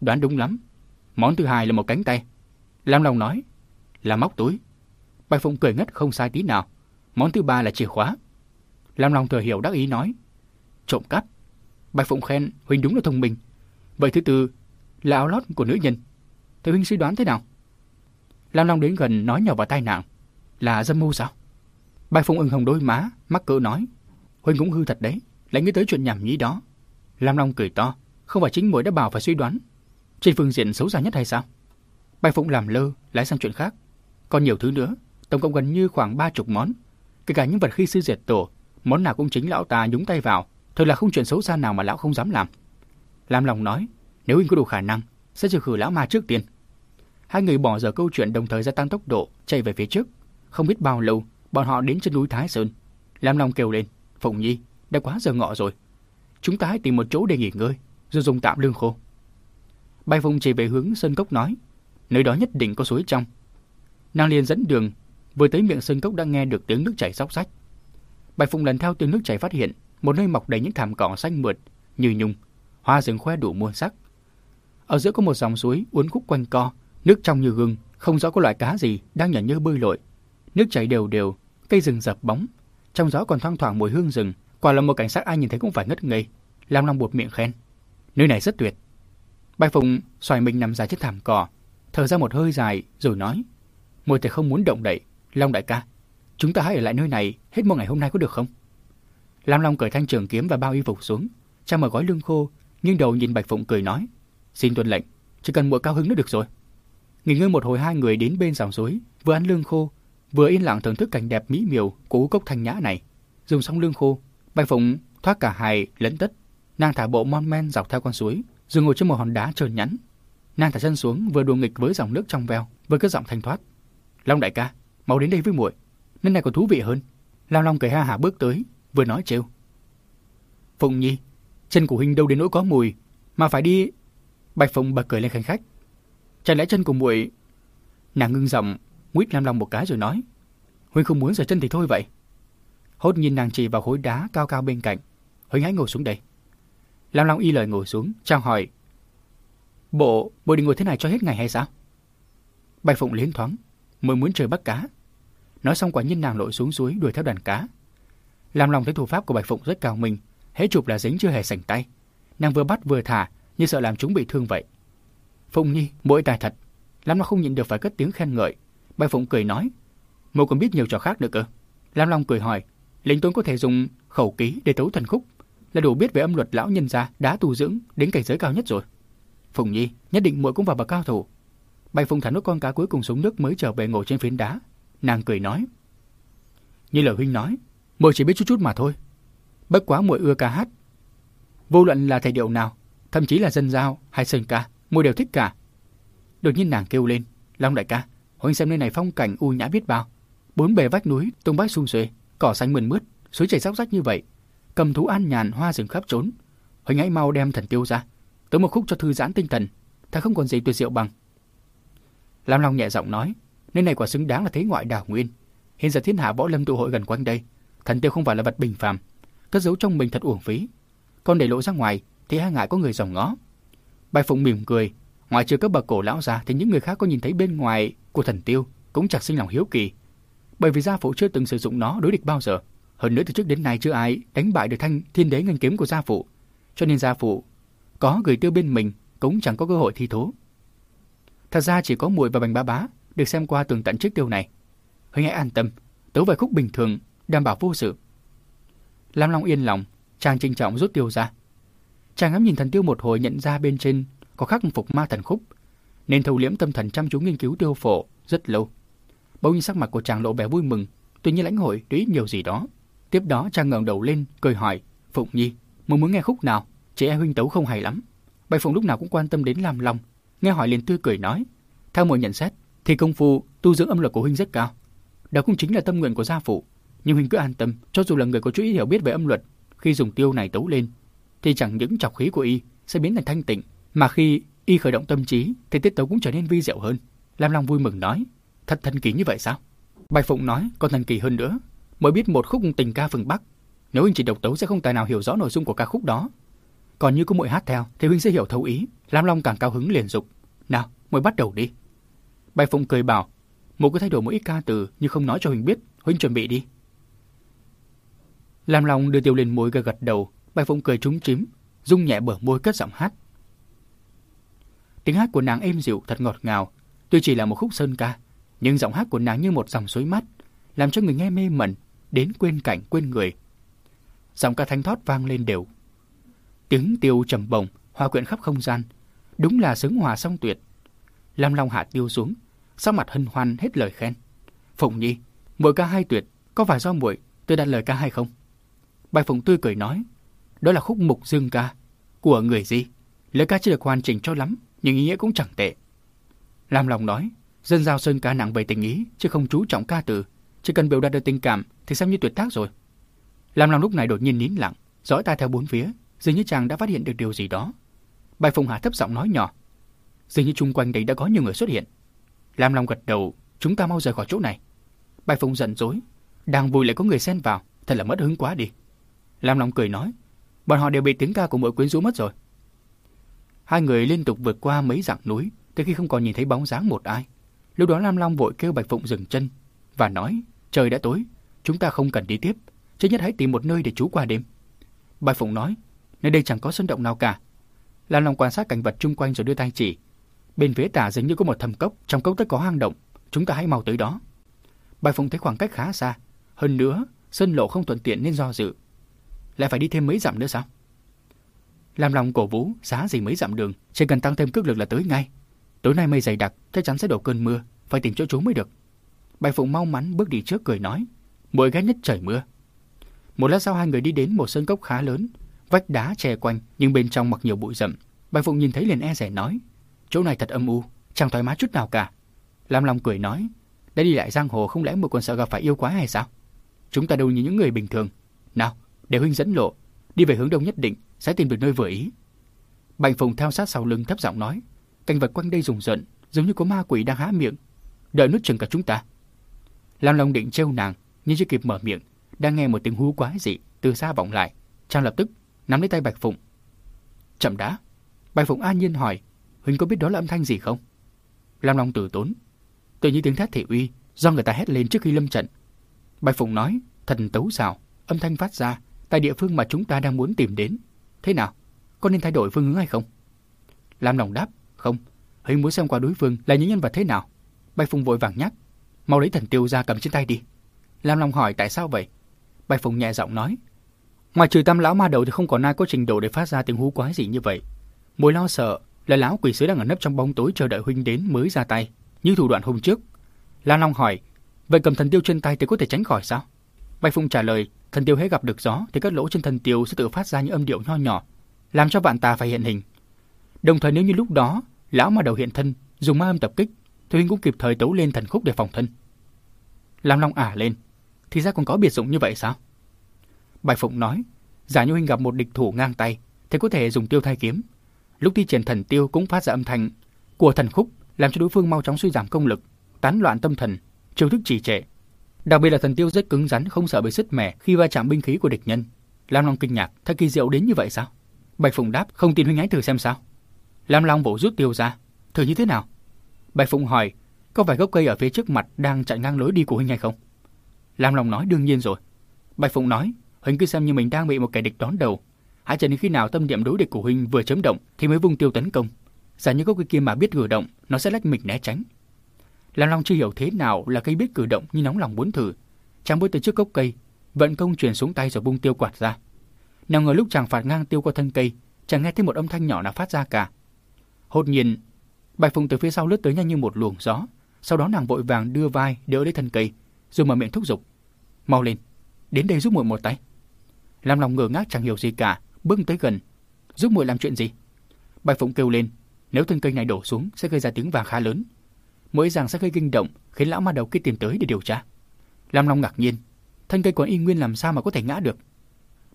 đoán đúng lắm. Món thứ hai là một cánh tay. Lam Long nói, là móc túi. Bạch Phụng cười ngất không sai tí nào. Món thứ ba là chìa khóa. Lam Long thừa hiểu đắc ý nói, trộm cắp. Bạch Phụng khen Huynh đúng là thông minh. Vậy thứ tư là áo lót của nữ nhân. thầy Huynh suy đoán thế nào? Lam Long đến gần nói nhỏ vào tai nàng. Là dâm mưu sao? Bạch Phụng ưng hồng đôi má, mắc cỡ nói. Huynh cũng hư thật đấy, lại nghĩ tới chuyện nhảm nhí đó. Lam Long cười to, không phải chính muội đã bảo phải suy đoán. Trên phương diện xấu xa nhất hay sao? Bạch Phụng làm lơ, lái sang chuyện khác. Còn nhiều thứ nữa, tổng cộng gần như khoảng ba chục món. Kể cả những vật khi sư diệt tổ, món nào cũng chính lão ta nhúng tay vào, thật là không chuyện xấu xa nào mà lão không dám làm. Lam Long nói, nếu huynh có đủ khả năng, sẽ trừ khử lão ma trước tiên. Hai người bỏ giờ câu chuyện đồng thời gia tăng tốc độ, chạy về phía trước. Không biết bao lâu, bọn họ đến trên núi Thái Sơn. Lam Long kêu lên, Phụng Nhi, đã quá giờ ngọ rồi. Chúng ta hãy tìm một chỗ để nghỉ ngơi, rồi dùng tạm lương khô. Bay Phụng chỉ về hướng Sơn Cốc nói, nơi đó nhất định có suối trong. Nàng liền dẫn đường, vừa tới miệng Sơn Cốc đã nghe được tiếng nước chảy róc rách. Bạch Phụng lần theo tiếng nước chảy phát hiện một nơi mọc đầy những thảm cỏ xanh mượt như nhung, hoa rừng khoe đủ muôn sắc. Ở giữa có một dòng suối uốn khúc quanh co, nước trong như gương, không rõ có loại cá gì đang nhảy nhơ bơi lội. Nước chảy đều đều, cây rừng dập bóng, trong gió còn thoang thoảng mùi hương rừng, quả là một cảnh sắc ai nhìn thấy cũng phải ngất ngây. Lam Long buột miệng khen, nơi này rất tuyệt. Bạch Phụng xoài mình nằm dài trên thảm cỏ, thở ra một hơi dài rồi nói, muội thì không muốn động đậy, Long đại ca, chúng ta hãy ở lại nơi này hết một ngày hôm nay có được không? Lam Long cởi thanh trường kiếm và bao y phục xuống, trang mở gói lương khô, nghiêng đầu nhìn Bạch Phụng cười nói, xin tuân lệnh, chỉ cần muội cao hứng nữa được rồi. Nghỉ ngơi một hồi hai người đến bên dòng suối, vừa ăn lương khô, vừa yên lặng thưởng thức cảnh đẹp mỹ miều của cốc thanh nhã này. Dùng xong lương khô, Bạch Phụng thoát cả hài lẫn tất, nàng thả bộ mon men dọc theo con suối, rồi ngồi trên một hòn đá trơn nhẵn. Nàng thả chân xuống vừa đùa nghịch với dòng nước trong veo, vừa cất giọng thanh thoát. Long đại ca, mau đến đây với muội, nơi này còn thú vị hơn. Lam Long cười ha hả bước tới, vừa nói trêu. Phụng Nhi, chân của huynh đâu đến nỗi có mùi, mà phải đi. Bạch Phụng bật cười lên khanh khách. Chẳng lẽ chân của muội? Nàng ngưng giọng, nguyết Lam Long một cái rồi nói. Huynh không muốn rửa chân thì thôi vậy. Hốt nhìn nàng chỉ vào khối đá cao cao bên cạnh. Huynh hãy ngồi xuống đây. Lam Long y lời ngồi xuống, chào hỏi. Bộ, bộ định ngồi thế này cho hết ngày hay sao? Bạch Phụng liến thoáng, mới muốn trời bắt cá. Nói xong quả nhiên nàng lội xuống suối đuổi theo đàn cá. làm lòng thấy thủ pháp của Bạch Phụng rất cao minh, hễ chụp là dính chưa hề sành tay. Nàng vừa bắt vừa thả, như sợ làm chúng bị thương vậy. Phụng Nhi, mỗi tài thật. Lam Long không nhịn được phải cất tiếng khen ngợi. Bạch Phụng cười nói, Mộ còn biết nhiều trò khác nữa cơ. Lam Long cười hỏi, Linh Tôn có thể dùng khẩu ký để tấu thần khúc, là đủ biết về âm luật lão nhân gia đã tu dưỡng đến cảnh giới cao nhất rồi. Phụng Nhi, nhất định muội cũng vào bậc cao thủ. Bạch Phụng thả nốt con cá cuối cùng xuống nước mới trở về ngồi trên phiến đá. Nàng cười nói, như lời huynh nói, muội chỉ biết chút chút mà thôi. Bất quá muội ưa ca hát. Vô luận là thể điệu nào, thậm chí là dân giao hay sơn ca, muội đều thích cả. Đột nhiên nàng kêu lên, Long đại ca, huynh xem nơi này phong cảnh u nhã biết bao. Bốn bề vách núi, tung bách sung xuê, cỏ xanh mượt mướt, suối chảy róc rách như vậy, cầm thú an nhàn hoa rừng khắp trốn. Huynh hãy mau đem thần tiêu ra, tới một khúc cho thư giãn tinh thần, ta không còn gì tuyệt diệu bằng. Lam Long nhẹ giọng nói, nơi này quả xứng đáng là thế ngoại đảo nguyên. Hiện giờ thiên hạ võ lâm tụ hội gần quanh đây, thần tiêu không phải là vật bình phàm, cất giấu trong mình thật uổng phí. Còn để lộ ra ngoài thì hai ngại có người dòng ngó. Bạch Phụng mỉm cười, ngoài trừ các bậc cổ lão ra thì những người khác có nhìn thấy bên ngoài của thần tiêu cũng chẳng sinh lòng hiếu kỳ. Bởi vì gia phụ chưa từng sử dụng nó đối địch bao giờ. Hơn nữa từ trước đến nay chưa ai đánh bại được thanh thiên đế ngân kiếm của gia phụ. Cho nên gia phụ có gửi tiêu bên mình cũng chẳng có cơ hội thi thố. Thật ra chỉ có muội và bành ba bá được xem qua tường tận chiếc tiêu này. Huynh hãy an tâm, tấu vài khúc bình thường, đảm bảo vô sự. Lam Long yên lòng, chàng trinh trọng rút tiêu ra. Chàng ngắm nhìn thần tiêu một hồi nhận ra bên trên có khắc phục ma thần khúc, nên thâu liễm tâm thần chăm chú nghiên cứu tiêu phổ rất lâu. Bỗng nhiên sắc mặt của chàng lộ vẻ vui mừng, tuy nhiên lãnh hội để nhiều gì đó. Tiếp đó chàng ngẩng đầu lên, cười hỏi, Phụng Nhi, muốn muốn nghe khúc nào? Chị em huynh tấu không hay lắm. Bạch Phụng lúc nào cũng quan tâm đến Lam Long, nghe hỏi liền tươi cười nói, theo mọi nhận xét, thì công phu tu dưỡng âm luật của huynh rất cao. Đó cũng chính là tâm nguyện của gia phụ. Nhưng huynh cứ an tâm, cho dù là người có chút ít hiểu biết về âm luật, khi dùng tiêu này tấu lên, thì chẳng những chọc khí của y sẽ biến thành thanh tịnh, mà khi y khởi động tâm trí thì tiết tấu cũng trở nên vi diệu hơn. Lam Long vui mừng nói, thật thần kỳ như vậy sao? Bạch Phụng nói, còn thần kỳ hơn nữa, mới biết một khúc tình ca phương Bắc. Nếu huynh chỉ độc tấu sẽ không tài nào hiểu rõ nội dung của ca khúc đó. Còn như có muội hát theo thì huynh sẽ hiểu thấu ý. Lam Long càng cao hứng liền dục, nào, muội bắt đầu đi. Bạch Phụng cười bảo, muội cứ thay đổi một ít ca từ nhưng không nói cho huynh biết, huynh chuẩn bị đi. Lam Long đưa tiêu lên môi gật gật đầu, Bạch Phụng cười trúng chím, rung nhẹ bờ môi cất giọng hát. Tiếng hát của nàng êm dịu thật ngọt ngào, tuy chỉ là một khúc sơn ca, nhưng giọng hát của nàng như một dòng suối mát làm cho người nghe mê mẩn, đến quên cảnh quên người. Giọng ca thanh thoát vang lên đều. Tiếng tiêu trầm bồng, hòa quyện khắp không gian, đúng là sướng hòa song tuyệt. Lam Long hạ tiêu xuống, sắc mặt hân hoan hết lời khen. Phụng Nhi, mỗi ca hai tuyệt, có phải do muội tôi đặt lời ca hay không? Bạch Phụng tươi cười nói, đó là khúc mục dương ca của người gì? Lời ca chưa được hoàn chỉnh cho lắm, nhưng ý nghĩa cũng chẳng tệ. Lam Long nói, dân giao sơn ca nặng về tình ý, chứ không chú trọng ca từ. Chỉ cần biểu đạt được tình cảm thì xem như tuyệt tác rồi. Lam Long lúc này đột nhiên nín lặng, dõi tai theo bốn phía, dường như chàng đã phát hiện được điều gì đó. Bạch Phụng Hà thấp giọng nói nhỏ, dường như chung quanh đấy đã có nhiều người xuất hiện. Lam Long gật đầu, chúng ta mau rời khỏi chỗ này. Bạch Phụng giận dỗi, đang vui lại có người xen vào, thật là mất hứng quá đi. Lam Long cười nói, bọn họ đều bị tiếng ca của mỗi quyến rũ mất rồi. Hai người liên tục vượt qua mấy dặm núi, tới khi không còn nhìn thấy bóng dáng một ai. Lúc đó Lam Long vội kêu Bạch Phụng dừng chân và nói, trời đã tối, chúng ta không cần đi tiếp, chứ nhất hãy tìm một nơi để trú qua đêm. Bạch Phụng nói, nơi đây chẳng có sân động nào cả. Lam Long quan sát cảnh vật chung quanh rồi đưa tay chỉ. Bên phía tả dường như có một thầm cốc, trong cốc tất có hang động, chúng ta hãy mau tới đó. Bạch Phụng thấy khoảng cách khá xa, hơn nữa, sân lộ không thuận tiện nên do dự. Lại phải đi thêm mấy dặm nữa sao? Lam Long cổ vũ, xá gì mấy dặm đường, chỉ cần tăng thêm cước lực là tới ngay. Tối nay mây dày đặc, chắc chắn sẽ đổ cơn mưa, phải tìm chỗ trú mới được. Bạch Phụng mau mắn bước đi trước cười nói, mỗi ghét nhất trời mưa. Một lát sau hai người đi đến một sân cốc khá lớn, vách đá che quanh nhưng bên trong mặc nhiều bụi rậm. Bạch Phụng nhìn thấy liền e rẻ nói, chỗ này thật âm u, chẳng thoải mái chút nào cả. Lam Long cười nói, đã đi lại giang hồ không lẽ một còn sợ gặp phải yêu quái hay sao? Chúng ta đâu như những người bình thường. Nào, để huynh dẫn lộ, đi về hướng đông nhất định sẽ tìm được nơi vừa ý. Bạch Phụng theo sát sau lưng thấp giọng nói, cảnh vật quanh đây rùng rợn, giống như có ma quỷ đang há miệng, đợi nuốt chừng cả chúng ta. Lam Long định trêu nàng, nhưng chưa kịp mở miệng, đang nghe một tiếng hú quái dị từ xa vọng lại, chàng lập tức nắm lấy tay Bạch Phụng. Chậm đã. Bạch Phụng an nhiên hỏi, huynh có biết đó là âm thanh gì không? Lam Long từ tốn. Tự như tiếng thét thị uy do người ta hét lên trước khi lâm trận. Bạch Phụng nói, thần tấu xào, âm thanh phát ra tại địa phương mà chúng ta đang muốn tìm đến. Thế nào? Có nên thay đổi phương hướng hay không? Lam Long đáp, không. Huynh muốn xem qua đối phương là những nhân vật thế nào. Bạch Phụng vội vàng nhắc, mau lấy thần tiêu ra cầm trên tay đi. Lam Long hỏi tại sao vậy? Bạch Phụng nhẹ giọng nói, ngoài trừ tam lão ma đầu thì không còn ai có trình độ để phát ra tiếng hú quái gì như vậy. Mối lo sợ là lão quỷ sứ đang ở nấp trong bóng tối chờ đợi huynh đến mới ra tay, như thủ đoạn hôm trước. Lam Long hỏi, vậy cầm thần tiêu trên tay thì có thể tránh khỏi sao? Bạch Phụng trả lời, thần tiêu hễ gặp được gió thì các lỗ trên thần tiêu sẽ tự phát ra những âm điệu nho nhỏ, làm cho vạn tà phải hiện hình. Đồng thời nếu như lúc đó lão ma đầu hiện thân dùng ma âm tập kích, thì huynh cũng kịp thời tấu lên thần khúc để phòng thân. Lam Long ả lên, thì ra còn có biệt dụng như vậy sao? Bạch Phụng nói, giả như huynh gặp một địch thủ ngang tay, thì có thể dùng tiêu thay kiếm. Lúc thi triển thần tiêu cũng phát ra âm thanh của thần khúc, làm cho đối phương mau chóng suy giảm công lực, tán loạn tâm thần, chiêu thức trì trệ. Đặc biệt là thần tiêu rất cứng rắn, không sợ bị sứt mẻ khi va chạm binh khí của địch nhân. Lam Long kinh ngạc, thật kỳ diệu đến như vậy sao? Bạch Phụng đáp, không tin huynh ấy thử xem sao. Lam Long vỗ rút tiêu ra, thử như thế nào? Bạch Phụng hỏi, có phải gốc cây ở phía trước mặt đang chặn ngang lối đi của huynh hay không? Lam Long nói đương nhiên rồi. Bạch Phụng nói, huynh cứ xem như mình đang bị một kẻ địch đón đầu. Hãy chờ đến khi nào tâm niệm đối địch của huynh vừa chấm động thì mới vung tiêu tấn công. Giả như có cây kia mà biết cử động, nó sẽ lách mình né tránh. Lam Long chưa hiểu thế nào là cây biết cử động nhưng nóng lòng muốn thử. Chàng bước tới trước gốc cây, vận công truyền xuống tay rồi bung tiêu quạt ra. Nào ngờ lúc chàng phạt ngang tiêu qua thân cây, chàng nghe thấy một âm thanh nhỏ nào phát ra cả. Hốt nhiên, Bạch Phụng từ phía sau lướt tới nhanh như một luồng gió, sau đó nàng vội vàng đưa vai đỡ lấy thân cây, rồi mở miệng thúc giục. Mau lên, đến đây giúp muội một tay. Lam Long ngơ ngác chẳng hiểu gì cả, bước tới gần. Giúp muội làm chuyện gì? Bạch Phụng kêu lên, nếu thân cây này đổ xuống sẽ gây ra tiếng vàng khá lớn. Mỗi rằng sẽ gây kinh động, khiến lão ma đầu kia tìm tới để điều tra. Lam Long ngạc nhiên, thân cây còn y nguyên làm sao mà có thể ngã được?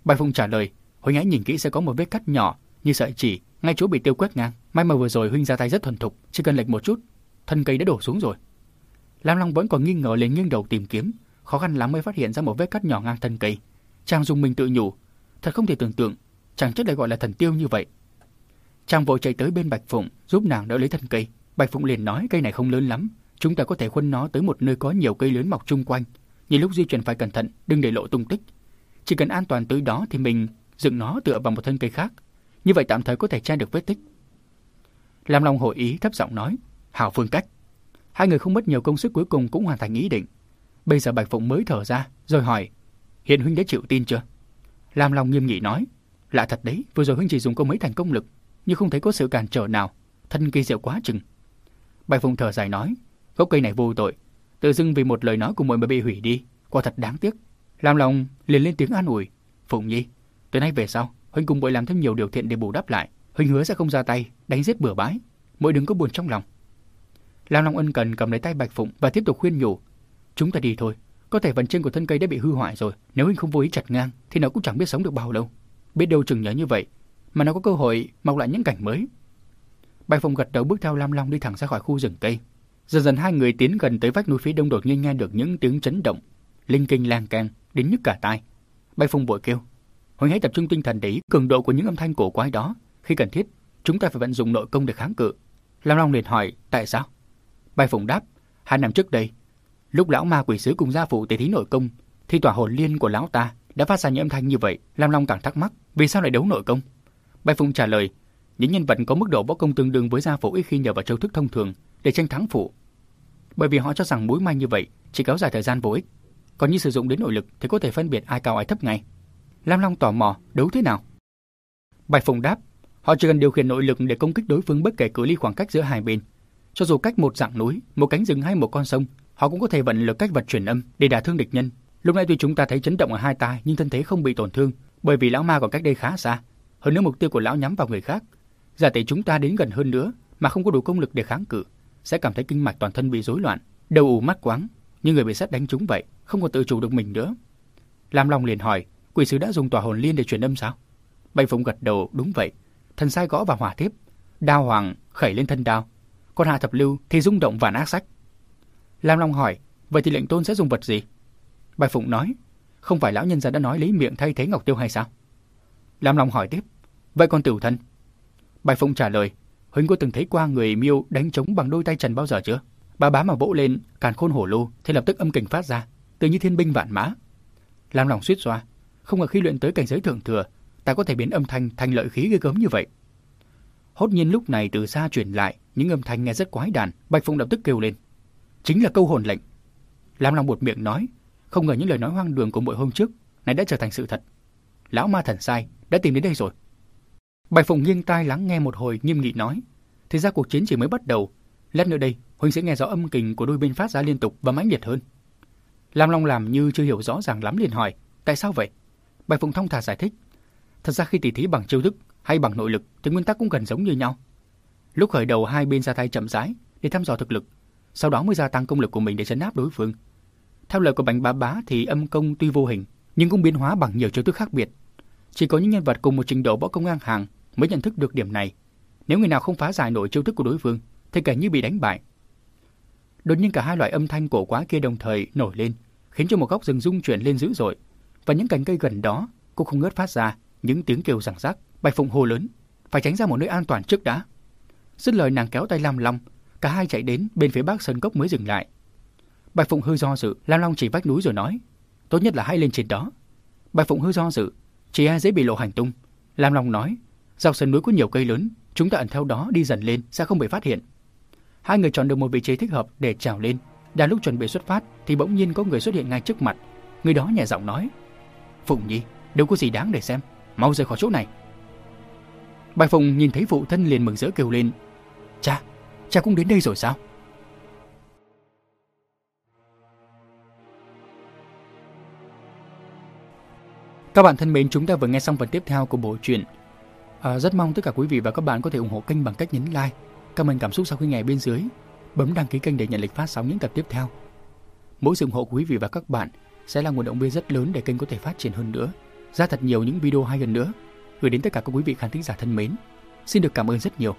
Bạch Phụng trả lời, Huynh nãy nhìn kỹ sẽ có một vết cắt nhỏ như sợi chỉ ngay chỗ bị tiêu quét ngang. May mà vừa rồi huynh ra tay rất thuần thục, chỉ cần lệch một chút, thân cây đã đổ xuống rồi. Lam Long vẫn còn nghi ngờ lên nghiêng đầu tìm kiếm, khó khăn lắm mới phát hiện ra một vết cắt nhỏ ngang thân cây. Chàng dùng mình tự nhủ, thật không thể tưởng tượng, chẳng trách lại gọi là thần tiêu như vậy. Chàng vội chạy tới bên Bạch Phụng giúp nàng đỡ lấy thân cây. Bạch Phụng liền nói cây này không lớn lắm, chúng ta có thể khuân nó tới một nơi có nhiều cây lớn mọc chung quanh. Nhìn lúc di chuyển phải cẩn thận, đừng để lộ tung tích. Chỉ cần an toàn tới đó thì mình dựng nó tựa vào một thân cây khác. Như vậy tạm thời có thể che được vết tích. Lam Long hội ý thấp giọng nói, hảo phương cách. Hai người không mất nhiều công sức cuối cùng cũng hoàn thành ý định. Bây giờ Bạch Phụng mới thở ra, rồi hỏi, hiện huynh đã chịu tin chưa? Lam Long nghiêm nghị nói, lạ thật đấy, vừa rồi huynh chỉ dùng có mấy thành công lực, nhưng không thấy có sự cản trở nào, thân kỳ diệu quá chừng. Bạch Phụng thở dài nói, gốc cây này vô tội, tự dưng vì một lời nói của muội mà bị hủy đi, quả thật đáng tiếc. Lam Long liền lên tiếng an ủi, Phụng Nhi, từ nay về sau, huynh cùng muội làm thêm nhiều điều thiện để bù đắp lại, huynh hứa sẽ không ra tay đánh giết bừa bãi, muội đừng có buồn trong lòng. Lam Long ân cần cầm lấy tay Bạch Phụng và tiếp tục khuyên nhủ, chúng ta đi thôi, có thể phần trên của thân cây đã bị hư hoại rồi, nếu huynh không vô ý chặt ngang thì nó cũng chẳng biết sống được bao lâu. Biết đâu chừng nhớ như vậy mà nó có cơ hội mọc lại những cảnh mới. Bạch phong gật đầu bước theo Lam Long đi thẳng ra khỏi khu rừng cây. Dần dần hai người tiến gần tới vách núi phía đông đột nhiên nghe được những tiếng chấn động, linh kinh lang keng đến nhức cả tai. Bạch phong vội kêu, Huynh hãy tập trung tinh thần để ý cường độ của những âm thanh cổ quái đó. Khi cần thiết, chúng ta phải vận dụng nội công để kháng cự. Lam Long liền hỏi, tại sao? Bạch phong đáp, hai năm trước đây, lúc lão ma quỷ sứ cùng gia phụ tế thí nội công, thì tỏa hồn liên của lão ta đã phát ra những âm thanh như vậy. Lam Long càng thắc mắc, vì sao lại đấu nội công? Bạch Phụng trả lời, những nhân vật có mức độ võ công tương đương với gia phụ ít khi nhờ vào châu thức thông thường để tranh thắng phụ. Bởi vì họ cho rằng mũi may như vậy chỉ kéo dài thời gian vô ích. Còn như sử dụng đến nội lực thì có thể phân biệt ai cao ai thấp ngay. Lam Long tò mò, đấu thế nào? Bạch Phụng đáp, họ chỉ cần điều khiển nội lực để công kích đối phương bất kể cự ly khoảng cách giữa hai bên. Cho dù cách một dạng núi, một cánh rừng hay một con sông, họ cũng có thể vận lực cách vật truyền âm để đả thương địch nhân. Lúc này tuy chúng ta thấy chấn động ở hai tai nhưng thân thế không bị tổn thương, bởi vì lão ma còn cách đây khá xa. Hơn nữa mục tiêu của lão nhắm vào người khác. Giả tỷ chúng ta đến gần hơn nữa mà không có đủ công lực để kháng cự, sẽ cảm thấy kinh mạch toàn thân bị rối loạn, đầu ù mắt quáng, như người bị sét đánh trúng vậy, không còn tự chủ được mình nữa. Lam Long liền hỏi, quỷ sứ đã dùng tòa hồn liên để truyền âm sao? Bạch Phụng gật đầu, đúng vậy. Thần sai gõ vào hỏa thiếp, đao hoàng khẩy lên thân đao, còn hạ thập lưu thì rung động vạn ác sách. Lam Long hỏi, vậy thì lệnh tôn sẽ dùng vật gì? Bạch Phụng nói, không phải lão nhân gia đã nói lấy miệng thay thế ngọc tiêu hay sao? Lam Long hỏi tiếp, vậy còn tiểu thân? Bạch Phụng trả lời, Huynh có từng thấy qua người miêu đánh trống bằng đôi tay trần bao giờ chưa? Bà bá mà vỗ lên, càn khôn hổ lô, thì lập tức âm kình phát ra, tự như thiên binh vạn mã. Lam Long suýt xoa, không ngờ khi luyện tới cảnh giới thượng thừa, ta có thể biến âm thanh thành lợi khí ghê gớm như vậy. Hốt nhiên lúc này từ xa truyền lại những âm thanh nghe rất quái đản, Bạch Phụng lập tức kêu lên. Chính là câu hồn lệnh. Lam Long buột miệng nói, không ngờ những lời nói hoang đường của mỗi hôm trước này đã trở thành sự thật. Lão ma thần sai đã tìm đến đây rồi. Bạch Phụng nghiêng tai lắng nghe một hồi nghiêm nghị nói, thì ra cuộc chiến chỉ mới bắt đầu, lát nữa đây huynh sẽ nghe rõ âm kình của đôi bên phát ra liên tục và mãnh liệt hơn. Lam Long làm như chưa hiểu rõ ràng lắm liền hỏi, tại sao vậy? Bạch Phụng thông thả giải thích, thật ra khi tỷ thí bằng chiêu thức hay bằng nội lực thì nguyên tắc cũng gần giống như nhau. Lúc khởi đầu hai bên ra tay chậm rãi để thăm dò thực lực, sau đó mới gia tăng công lực của mình để chấn áp đối phương. Theo lời của Bành Bá Bá thì âm công tuy vô hình, nhưng cũng biến hóa bằng nhiều chiêu thức khác biệt. Chỉ có những nhân vật cùng một trình độ võ công ngang hàng mới nhận thức được điểm này. Nếu người nào không phá giải nổi chiêu thức của đối phương, thì cả như bị đánh bại. Đột nhiên cả hai loại âm thanh cổ quá kia đồng thời nổi lên, khiến cho một góc rừng rung chuyển lên dữ dội, và những cành cây gần đó cũng không ngớt phát ra những tiếng kêu rằng rắc. Bạch Phụng hô lớn, phải tránh ra một nơi an toàn trước đã. Dứt lời nàng kéo tay Lam Long, cả hai chạy đến bên phía bắc sơn cốc mới dừng lại. Bạch Phụng hơi do dự, Lam Long chỉ vách núi rồi nói, tốt nhất là hãy lên trên đó. Bạch Phụng hơi do dự, chỉ e dễ bị lộ hành tung. Lam Long nói, dọc sườn núi có nhiều cây lớn, chúng ta ẩn theo đó đi dần lên sẽ không bị phát hiện. Hai người chọn được một vị trí thích hợp để trèo lên. Đang lúc chuẩn bị xuất phát thì bỗng nhiên có người xuất hiện ngay trước mặt. Người đó nhẹ giọng nói, Phụng Nhi, đâu có gì đáng để xem, mau rời khỏi chỗ này. Bạch Phụng nhìn thấy phụ thân liền mừng rỡ kêu lên, cha, cha cũng đến đây rồi sao? Các bạn thân mến, chúng ta vừa nghe xong phần tiếp theo của bộ truyện. À, rất mong tất cả quý vị và các bạn có thể ủng hộ kênh bằng cách nhấn like, comment cảm xúc sau khi nghe bên dưới, bấm đăng ký kênh để nhận lịch phát sóng những tập tiếp theo. Mỗi sự ủng hộ của quý vị và các bạn sẽ là nguồn động viên rất lớn để kênh có thể phát triển hơn nữa, ra thật nhiều những video hay hơn nữa. gửi đến tất cả các quý vị khán thính giả thân mến. Xin được cảm ơn rất nhiều